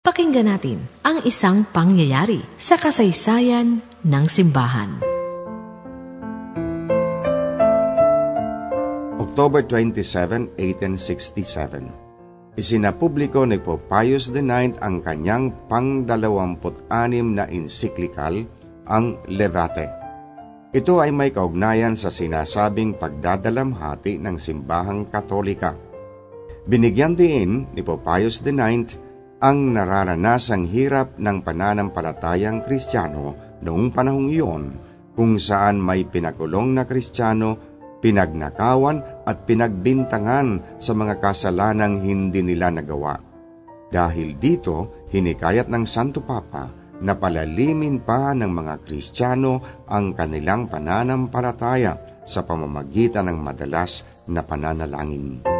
Pakinggan natin ang isang pangyayari sa kasaysayan ng simbahan. October 27, 1867 Isinapubliko ni Pope Pius IX ang kanyang pang-26 na encyclical, ang Levate. Ito ay may kaugnayan sa sinasabing pagdadalamhati ng simbahang katolika. Binigyan din ni Pope Pius IX ang nararanasang hirap ng pananampalatayang kristyano noong panahong iyon kung saan may pinakulong na kristyano, pinagnakawan at pinagbintangan sa mga kasalanang hindi nila nagawa. Dahil dito, hinikayat ng Santo Papa na palalimin pa ng mga Kristiyano ang kanilang pananampalataya sa pamamagitan ng madalas na pananalangin.